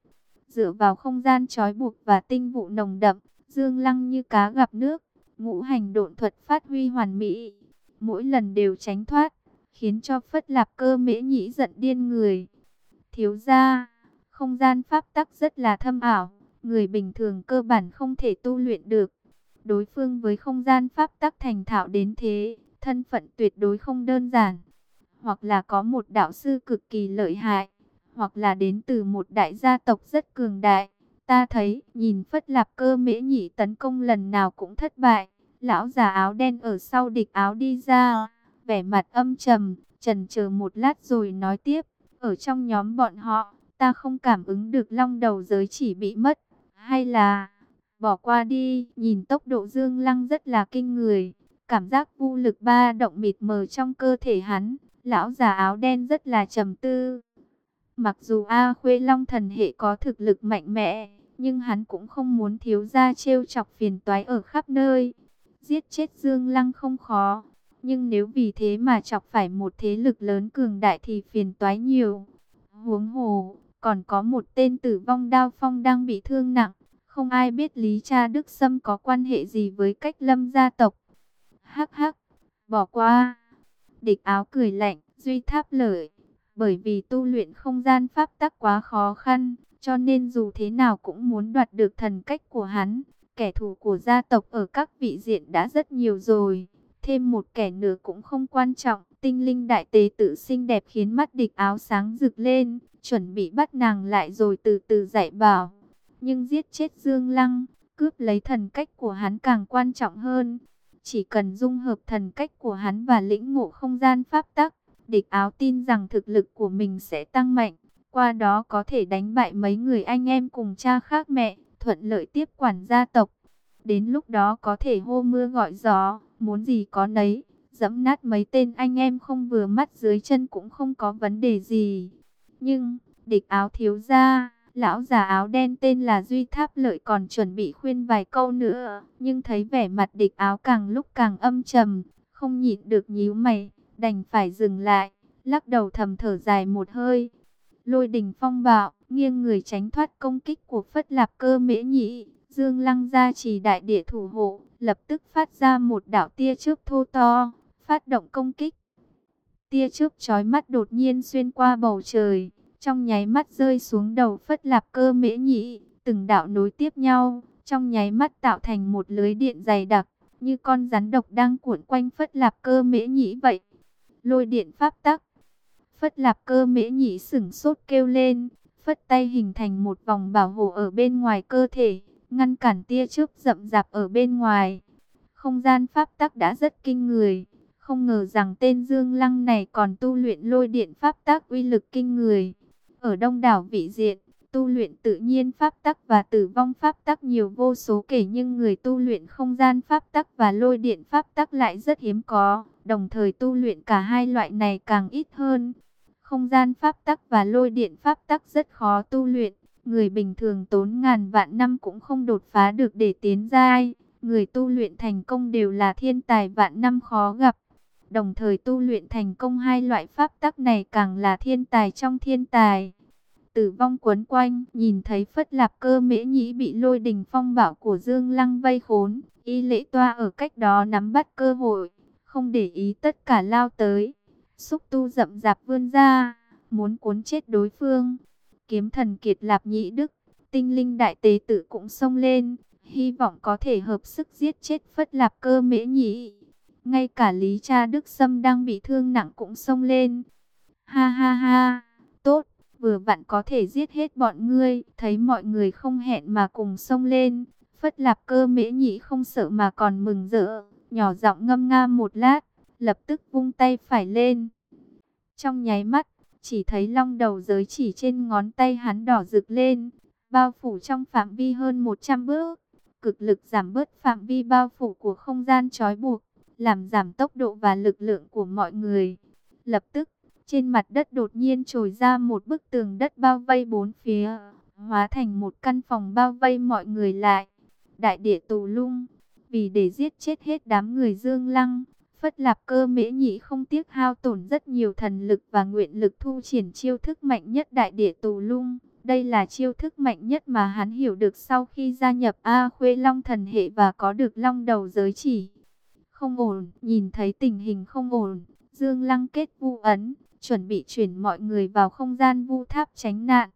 Dựa vào không gian trói buộc và tinh vụ nồng đậm, Dương Lăng như cá gặp nước, ngũ hành độn thuật phát huy hoàn mỹ mỗi lần đều tránh thoát, khiến cho Phất Lạp Cơ Mễ Nhĩ giận điên người. Thiếu gia, không gian pháp tắc rất là thâm ảo, người bình thường cơ bản không thể tu luyện được. Đối phương với không gian pháp tắc thành thạo đến thế, thân phận tuyệt đối không đơn giản. Hoặc là có một đạo sư cực kỳ lợi hại, hoặc là đến từ một đại gia tộc rất cường đại. Ta thấy, nhìn Phất Lạp Cơ Mễ Nhĩ tấn công lần nào cũng thất bại. Lão già áo đen ở sau địch áo đi ra, vẻ mặt âm trầm, trần chờ một lát rồi nói tiếp. Ở trong nhóm bọn họ, ta không cảm ứng được long đầu giới chỉ bị mất. Hay là, bỏ qua đi, nhìn tốc độ dương lăng rất là kinh người. Cảm giác vô lực ba động mịt mờ trong cơ thể hắn. Lão già áo đen rất là trầm tư. Mặc dù A Khuê Long thần hệ có thực lực mạnh mẽ, nhưng hắn cũng không muốn thiếu ra trêu chọc phiền toái ở khắp nơi. giết chết Dương Lăng không khó. Nhưng nếu vì thế mà chọc phải một thế lực lớn cường đại thì phiền toái nhiều. Huống hồ, còn có một tên tử vong đao phong đang bị thương nặng. Không ai biết Lý Cha Đức Sâm có quan hệ gì với cách lâm gia tộc. Hắc hắc, bỏ qua. Địch áo cười lạnh, duy tháp lợi. Bởi vì tu luyện không gian pháp tắc quá khó khăn, cho nên dù thế nào cũng muốn đoạt được thần cách của hắn. Kẻ thù của gia tộc ở các vị diện đã rất nhiều rồi. Thêm một kẻ nữa cũng không quan trọng. Tinh linh đại tế tự xinh đẹp khiến mắt địch áo sáng rực lên. Chuẩn bị bắt nàng lại rồi từ từ dạy bảo. Nhưng giết chết Dương Lăng, cướp lấy thần cách của hắn càng quan trọng hơn. Chỉ cần dung hợp thần cách của hắn và lĩnh ngộ không gian pháp tắc, địch áo tin rằng thực lực của mình sẽ tăng mạnh. Qua đó có thể đánh bại mấy người anh em cùng cha khác mẹ, thuận lợi tiếp quản gia tộc. Đến lúc đó có thể hô mưa gọi gió, muốn gì có nấy, dẫm nát mấy tên anh em không vừa mắt dưới chân cũng không có vấn đề gì. Nhưng, địch áo thiếu ra, lão già áo đen tên là Duy Tháp Lợi còn chuẩn bị khuyên vài câu nữa, nhưng thấy vẻ mặt địch áo càng lúc càng âm trầm, không nhịn được nhíu mày, đành phải dừng lại, lắc đầu thầm thở dài một hơi. Lôi đình phong bạo, nghiêng người tránh thoát công kích của Phất Lạp Cơ Mễ Nhĩ, Dương Lăng ra trì đại địa thủ hộ, lập tức phát ra một đạo tia chớp thô to, phát động công kích. Tia chớp chói mắt đột nhiên xuyên qua bầu trời, trong nháy mắt rơi xuống đầu Phất Lạp Cơ Mễ Nhĩ, từng đạo nối tiếp nhau, trong nháy mắt tạo thành một lưới điện dày đặc, như con rắn độc đang cuộn quanh Phất Lạp Cơ Mễ Nhĩ vậy. Lôi điện pháp tắc. Phất Lạp Cơ Mễ Nhĩ sửng sốt kêu lên, phất tay hình thành một vòng bảo hộ ở bên ngoài cơ thể ngăn cản tia chớp rậm rạp ở bên ngoài. Không gian pháp tắc đã rất kinh người, không ngờ rằng tên Dương Lăng này còn tu luyện lôi điện pháp tắc uy lực kinh người. Ở đông đảo vị diện, tu luyện tự nhiên pháp tắc và tử vong pháp tắc nhiều vô số kể nhưng người tu luyện không gian pháp tắc và lôi điện pháp tắc lại rất hiếm có, đồng thời tu luyện cả hai loại này càng ít hơn. Không gian pháp tắc và lôi điện pháp tắc rất khó tu luyện, Người bình thường tốn ngàn vạn năm cũng không đột phá được để tiến giai. Người tu luyện thành công đều là thiên tài vạn năm khó gặp. Đồng thời tu luyện thành công hai loại pháp tắc này càng là thiên tài trong thiên tài. Tử vong quấn quanh, nhìn thấy phất lạp cơ mễ nhĩ bị lôi đình phong bảo của Dương Lăng vây khốn. Y lễ toa ở cách đó nắm bắt cơ hội, không để ý tất cả lao tới. Xúc tu rậm rạp vươn ra, muốn cuốn chết đối phương kiếm thần kiệt lạp nhĩ đức, tinh linh đại tế tử cũng xông lên, hy vọng có thể hợp sức giết chết phất lạp cơ mễ nhĩ. Ngay cả Lý Cha Đức Sâm đang bị thương nặng cũng xông lên. Ha ha ha, tốt, vừa vặn có thể giết hết bọn ngươi, thấy mọi người không hẹn mà cùng xông lên. Phất lạp cơ mễ nhị không sợ mà còn mừng rỡ, nhỏ giọng ngâm nga một lát, lập tức vung tay phải lên. Trong nháy mắt, chỉ thấy long đầu giới chỉ trên ngón tay hắn đỏ rực lên, bao phủ trong phạm vi hơn 100 bước. Cực lực giảm bớt phạm vi bao phủ của không gian trói buộc, làm giảm tốc độ và lực lượng của mọi người. Lập tức, trên mặt đất đột nhiên trồi ra một bức tường đất bao vây bốn phía, hóa thành một căn phòng bao vây mọi người lại. Đại địa tù lung, vì để giết chết hết đám người dương lăng, Phất Lạp Cơ Mễ nhị không tiếc hao tổn rất nhiều thần lực và nguyện lực thu triển chiêu thức mạnh nhất đại địa tù lung. Đây là chiêu thức mạnh nhất mà hắn hiểu được sau khi gia nhập A Khuê Long thần hệ và có được long đầu giới chỉ. Không ổn, nhìn thấy tình hình không ổn, Dương Lăng kết vu ấn, chuẩn bị chuyển mọi người vào không gian vu tháp tránh nạn.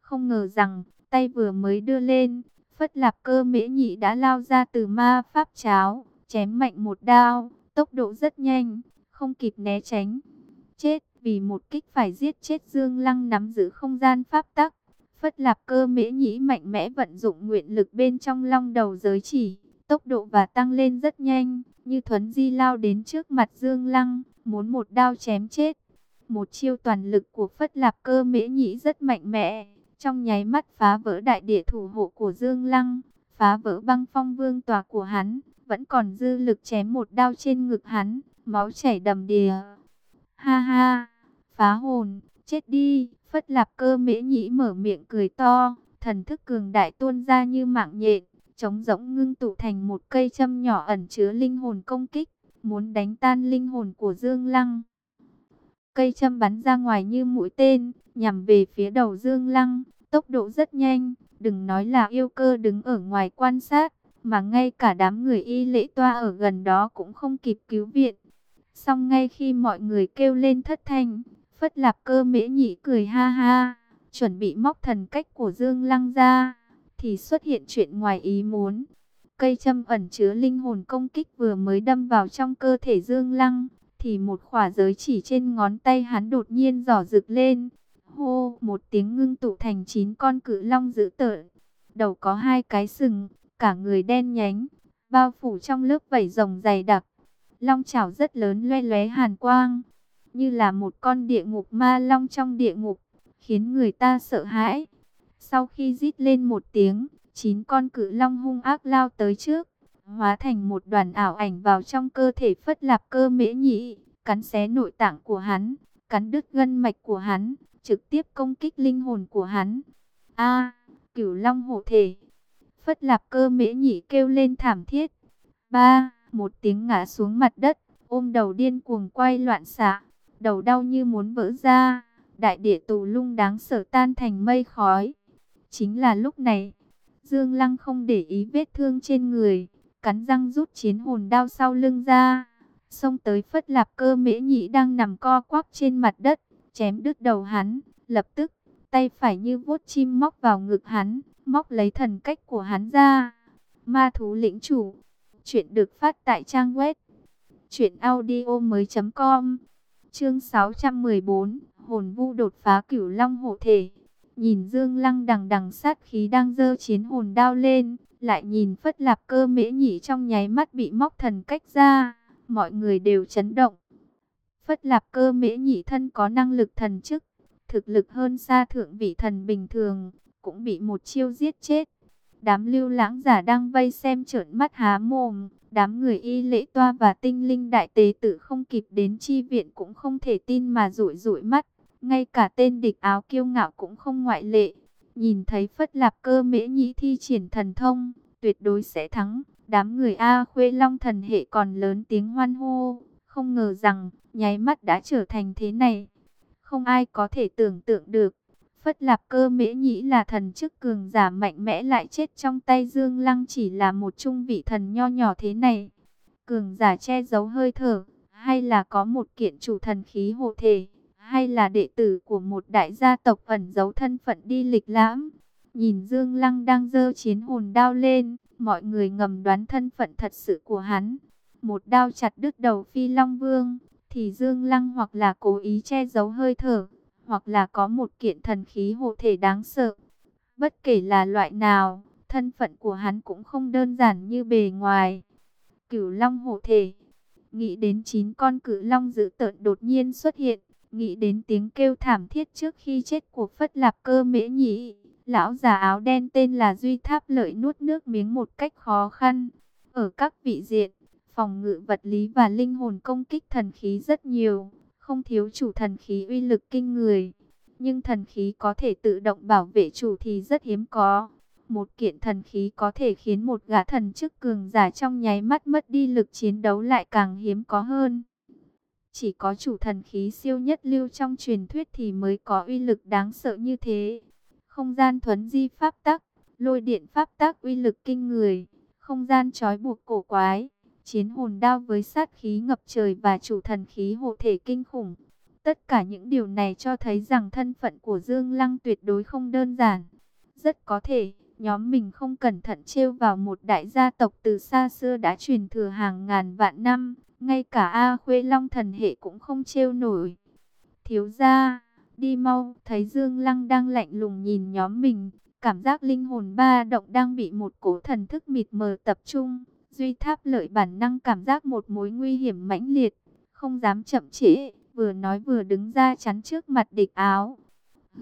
Không ngờ rằng, tay vừa mới đưa lên, Phất Lạp Cơ Mễ Nhĩ đã lao ra từ ma pháp cháo, chém mạnh một đao tốc độ rất nhanh, không kịp né tránh. Chết, vì một kích phải giết chết Dương Lăng nắm giữ không gian pháp tắc. Phất lạp cơ mễ nhĩ mạnh mẽ vận dụng nguyện lực bên trong long đầu giới chỉ. Tốc độ và tăng lên rất nhanh, như thuấn di lao đến trước mặt Dương Lăng, muốn một đao chém chết. Một chiêu toàn lực của phất lạp cơ mễ nhĩ rất mạnh mẽ, trong nháy mắt phá vỡ đại địa thủ hộ của Dương Lăng, phá vỡ băng phong vương tòa của hắn, vẫn còn dư lực chém một đao trên ngực hắn, máu chảy đầm đìa. Ha ha, phá hồn, chết đi, phất lạp cơ mễ nhĩ mở miệng cười to, thần thức cường đại tuôn ra như mạng nhện, trống rỗng ngưng tụ thành một cây châm nhỏ ẩn chứa linh hồn công kích, muốn đánh tan linh hồn của Dương Lăng. Cây châm bắn ra ngoài như mũi tên, nhằm về phía đầu Dương Lăng, tốc độ rất nhanh, đừng nói là yêu cơ đứng ở ngoài quan sát, mà ngay cả đám người y lễ toa ở gần đó cũng không kịp cứu viện. Xong ngay khi mọi người kêu lên thất thanh, Phất Lạp Cơ Mễ Nhị cười ha ha, chuẩn bị móc thần cách của Dương Lăng ra, thì xuất hiện chuyện ngoài ý muốn. Cây châm ẩn chứa linh hồn công kích vừa mới đâm vào trong cơ thể Dương Lăng, thì một khỏa giới chỉ trên ngón tay hắn đột nhiên giỏ rực lên. Hô, một tiếng ngưng tụ thành chín con cự long dữ tợn. Đầu có hai cái sừng, cả người đen nhánh, bao phủ trong lớp vảy rồng dày đặc. Long chảo rất lớn loe lóe hàn quang, như là một con địa ngục ma long trong địa ngục, khiến người ta sợ hãi. Sau khi rít lên một tiếng, chín con cự long hung ác lao tới trước, hóa thành một đoàn ảo ảnh vào trong cơ thể phất lạp cơ mễ nhị, cắn xé nội tạng của hắn, cắn đứt gân mạch của hắn, trực tiếp công kích linh hồn của hắn. A, cửu long hộ thể. Phất lạp cơ mễ nhị kêu lên thảm thiết. Ba, một tiếng ngã xuống mặt đất, ôm đầu điên cuồng quay loạn xạ, đầu đau như muốn vỡ ra, đại địa tù lung đáng sợ tan thành mây khói. Chính là lúc này, Dương Lăng không để ý vết thương trên người, cắn răng rút chiến hồn đao sau lưng ra, xông tới phất lạp cơ mễ nhị đang nằm co quắp trên mặt đất, chém đứt đầu hắn, lập tức, tay phải như vuốt chim móc vào ngực hắn, móc lấy thần cách của hắn ra. Ma thú lĩnh chủ, chuyện được phát tại trang web truyệnaudiomoi.com. Chương 614, hồn vu đột phá Cửu Long hộ thể. Nhìn Dương Lăng đằng đằng sát khí đang dơ chiến hồn đao lên, lại nhìn Phất Lạp Cơ Mễ Nhị trong nháy mắt bị móc thần cách ra, mọi người đều chấn động. Phất Lạp Cơ Mễ Nhị thân có năng lực thần chức, thực lực hơn xa thượng vị thần bình thường, cũng bị một chiêu giết chết. Đám lưu lãng giả đang vây xem trợn mắt há mồm, đám người y lễ toa và tinh linh đại tế tử không kịp đến chi viện cũng không thể tin mà rủi rủi mắt. Ngay cả tên địch áo kiêu ngạo cũng không ngoại lệ. Nhìn thấy phất lạp cơ mễ nhĩ thi triển thần thông, tuyệt đối sẽ thắng. Đám người A khuê long thần hệ còn lớn tiếng hoan hô. Không ngờ rằng, nháy mắt đã trở thành thế này. Không ai có thể tưởng tượng được. Phất Lạp Cơ Mễ Nhĩ là thần chức cường giả mạnh mẽ lại chết trong tay Dương Lăng chỉ là một trung vị thần nho nhỏ thế này. Cường giả che giấu hơi thở, hay là có một kiện chủ thần khí hộ thể, hay là đệ tử của một đại gia tộc ẩn giấu thân phận đi lịch lãm. Nhìn Dương Lăng đang dơ chiến hồn đao lên, mọi người ngầm đoán thân phận thật sự của hắn. Một đao chặt đứt đầu Phi Long Vương, thì Dương Lăng hoặc là cố ý che giấu hơi thở, hoặc là có một kiện thần khí hộ thể đáng sợ. Bất kể là loại nào, thân phận của hắn cũng không đơn giản như bề ngoài. Cửu Long hộ thể, nghĩ đến chín con Cử long dữ tợn đột nhiên xuất hiện, nghĩ đến tiếng kêu thảm thiết trước khi chết của Phất Lạp Cơ Mễ Nhĩ, lão già áo đen tên là Duy Tháp Lợi nuốt nước miếng một cách khó khăn. Ở các vị diện, phòng ngự vật lý và linh hồn công kích thần khí rất nhiều không thiếu chủ thần khí uy lực kinh người. Nhưng thần khí có thể tự động bảo vệ chủ thì rất hiếm có. Một kiện thần khí có thể khiến một gã thần chức cường giả trong nháy mắt mất đi lực chiến đấu lại càng hiếm có hơn. Chỉ có chủ thần khí siêu nhất lưu trong truyền thuyết thì mới có uy lực đáng sợ như thế. Không gian thuấn di pháp tắc, lôi điện pháp tắc uy lực kinh người, không gian trói buộc cổ quái chiến hồn đao với sát khí ngập trời và chủ thần khí hộ thể kinh khủng. Tất cả những điều này cho thấy rằng thân phận của Dương Lăng tuyệt đối không đơn giản. Rất có thể, nhóm mình không cẩn thận trêu vào một đại gia tộc từ xa xưa đã truyền thừa hàng ngàn vạn năm. Ngay cả A Khuê Long thần hệ cũng không trêu nổi. Thiếu gia, đi mau, thấy Dương Lăng đang lạnh lùng nhìn nhóm mình. Cảm giác linh hồn ba động đang bị một cổ thần thức mịt mờ tập trung. Duy Tháp lợi bản năng cảm giác một mối nguy hiểm mãnh liệt, không dám chậm trễ, vừa nói vừa đứng ra chắn trước mặt địch áo.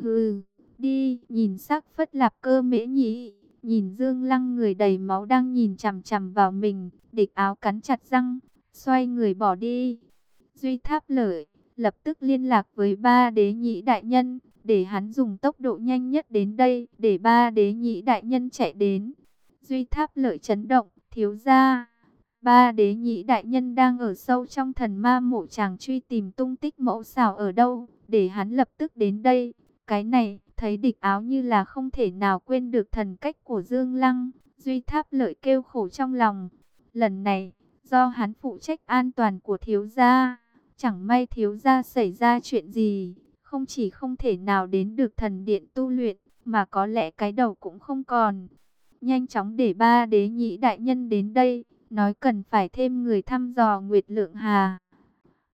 Hừ, đi, nhìn sắc phất lạp cơ mễ nhĩ, nhìn Dương Lăng người đầy máu đang nhìn chằm chằm vào mình, địch áo cắn chặt răng, xoay người bỏ đi. Duy Tháp lợi, lập tức liên lạc với ba đế nhĩ đại nhân, để hắn dùng tốc độ nhanh nhất đến đây, để ba đế nhĩ đại nhân chạy đến. Duy tháp lợi chấn động, thiếu gia. Ba đế nhị đại nhân đang ở sâu trong thần ma mộ chàng truy tìm tung tích mẫu xảo ở đâu, để hắn lập tức đến đây. Cái này, thấy địch áo như là không thể nào quên được thần cách của Dương Lăng. Duy tháp lợi kêu khổ trong lòng. Lần này, do hắn phụ trách an toàn của thiếu gia. Chẳng may thiếu gia xảy ra chuyện gì, không chỉ không thể nào đến được thần điện tu luyện, mà có lẽ cái đầu cũng không còn. Nhanh chóng để ba đế nhị đại nhân đến đây, nói cần phải thêm người thăm dò Nguyệt Lượng Hà.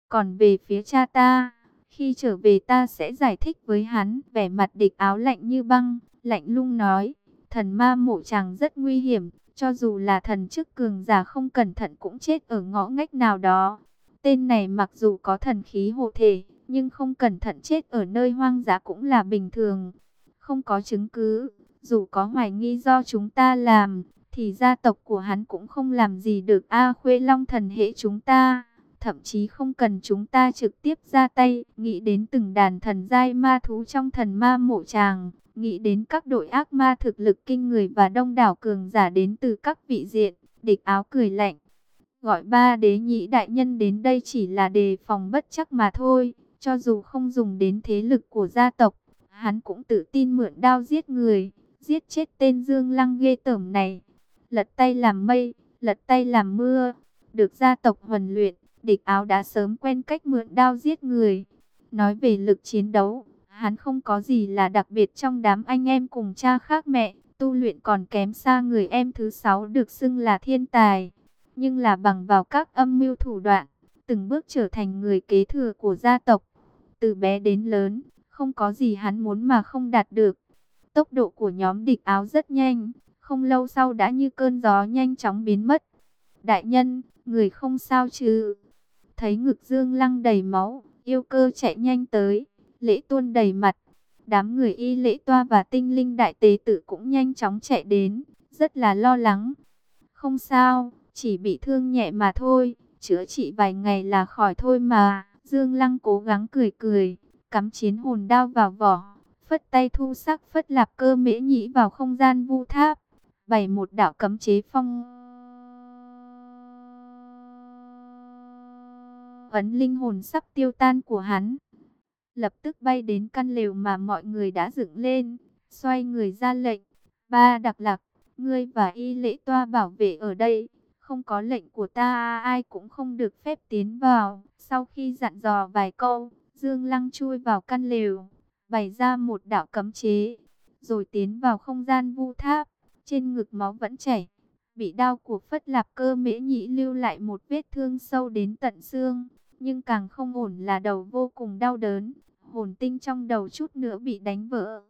Còn về phía cha ta, khi trở về ta sẽ giải thích với hắn, vẻ mặt địch áo lạnh như băng, lạnh lung nói, thần ma mộ chàng rất nguy hiểm, cho dù là thần chức cường giả không cẩn thận cũng chết ở ngõ ngách nào đó. Tên này mặc dù có thần khí hộ thể, nhưng không cẩn thận chết ở nơi hoang dã cũng là bình thường. Không có chứng cứ, dù có hoài nghi do chúng ta làm, thì gia tộc của hắn cũng không làm gì được A Khuê Long thần hệ chúng ta. Thậm chí không cần chúng ta trực tiếp ra tay, nghĩ đến từng đàn thần giai ma thú trong thần ma mộ tràng, nghĩ đến các đội ác ma thực lực kinh người và đông đảo cường giả đến từ các vị diện, địch áo cười lạnh. Gọi ba đế nhị đại nhân đến đây chỉ là đề phòng bất chắc mà thôi, cho dù không dùng đến thế lực của gia tộc, hắn cũng tự tin mượn đao giết người, giết chết tên Dương Lăng ghê tởm này. Lật tay làm mây, lật tay làm mưa, được gia tộc huấn luyện, địch áo đã sớm quen cách mượn đao giết người. Nói về lực chiến đấu, hắn không có gì là đặc biệt trong đám anh em cùng cha khác mẹ, tu luyện còn kém xa người em thứ sáu được xưng là thiên tài. Nhưng là bằng vào các âm mưu thủ đoạn, từng bước trở thành người kế thừa của gia tộc. Từ bé đến lớn, không có gì hắn muốn mà không đạt được. Tốc độ của nhóm địch áo rất nhanh, không lâu sau đã như cơn gió nhanh chóng biến mất. Đại nhân, người không sao chứ? Thấy ngực dương lăng đầy máu, yêu cơ chạy nhanh tới, lễ tuôn đầy mặt. Đám người y lễ toa và tinh linh đại tế tử cũng nhanh chóng chạy đến, rất là lo lắng. Không sao, chỉ bị thương nhẹ mà thôi, chữa trị vài ngày là khỏi thôi mà. Dương Lăng cố gắng cười cười, cắm chiến hồn đao vào vỏ, phất tay thu sắc phất lạp cơ mễ nhĩ vào không gian vu tháp, bày một đạo cấm chế phong. Ấn linh hồn sắp tiêu tan của hắn, lập tức bay đến căn lều mà mọi người đã dựng lên, xoay người ra lệnh, ba đặc lạc, ngươi và y lễ toa bảo vệ ở đây không có lệnh của ta ai cũng không được phép tiến vào. Sau khi dặn dò vài câu, Dương Lăng chui vào căn lều, bày ra một đạo cấm chế, rồi tiến vào không gian vu tháp, trên ngực máu vẫn chảy. Bị đau của Phất Lạp Cơ Mễ Nhĩ lưu lại một vết thương sâu đến tận xương, nhưng càng không ổn là đầu vô cùng đau đớn, hồn tinh trong đầu chút nữa bị đánh vỡ.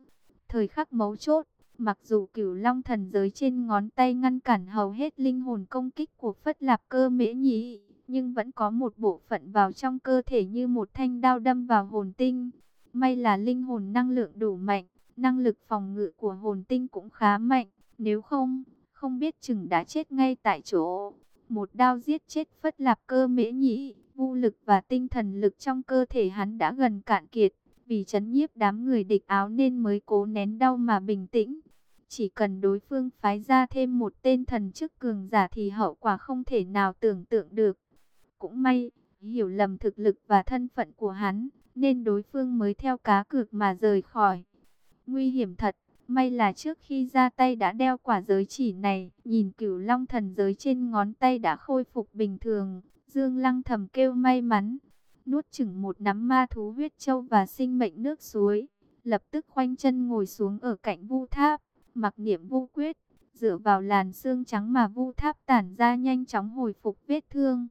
Thời khắc mấu chốt, Mặc dù cửu long thần giới trên ngón tay ngăn cản hầu hết linh hồn công kích của Phất Lạp Cơ Mễ nhí, nhưng vẫn có một bộ phận vào trong cơ thể như một thanh đao đâm vào hồn tinh. May là linh hồn năng lượng đủ mạnh, năng lực phòng ngự của hồn tinh cũng khá mạnh, nếu không, không biết chừng đã chết ngay tại chỗ. Một đao giết chết Phất Lạp Cơ Mễ Nhĩ, Vũ lực và tinh thần lực trong cơ thể hắn đã gần cạn kiệt, vì chấn nhiếp đám người địch áo nên mới cố nén đau mà bình tĩnh. Chỉ cần đối phương phái ra thêm một tên thần chức cường giả thì hậu quả không thể nào tưởng tượng được. Cũng may, hiểu lầm thực lực và thân phận của hắn, nên đối phương mới theo cá cược mà rời khỏi. Nguy hiểm thật, may là trước khi ra tay đã đeo quả giới chỉ này, nhìn cửu long thần giới trên ngón tay đã khôi phục bình thường. Dương Lăng thầm kêu may mắn, nuốt chừng một nắm ma thú huyết châu và sinh mệnh nước suối, lập tức khoanh chân ngồi xuống ở cạnh vu tháp mặc niệm vu quyết, dựa vào làn xương trắng mà vu tháp tản ra nhanh chóng hồi phục vết thương.